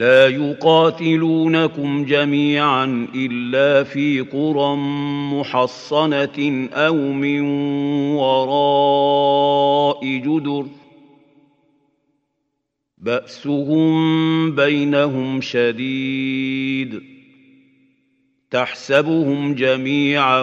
لا يقاتلونكم جميعا إلا في قرى محصنة أو من وراء جدر. بأسهم بينهم شديد. تحسبهم جميعا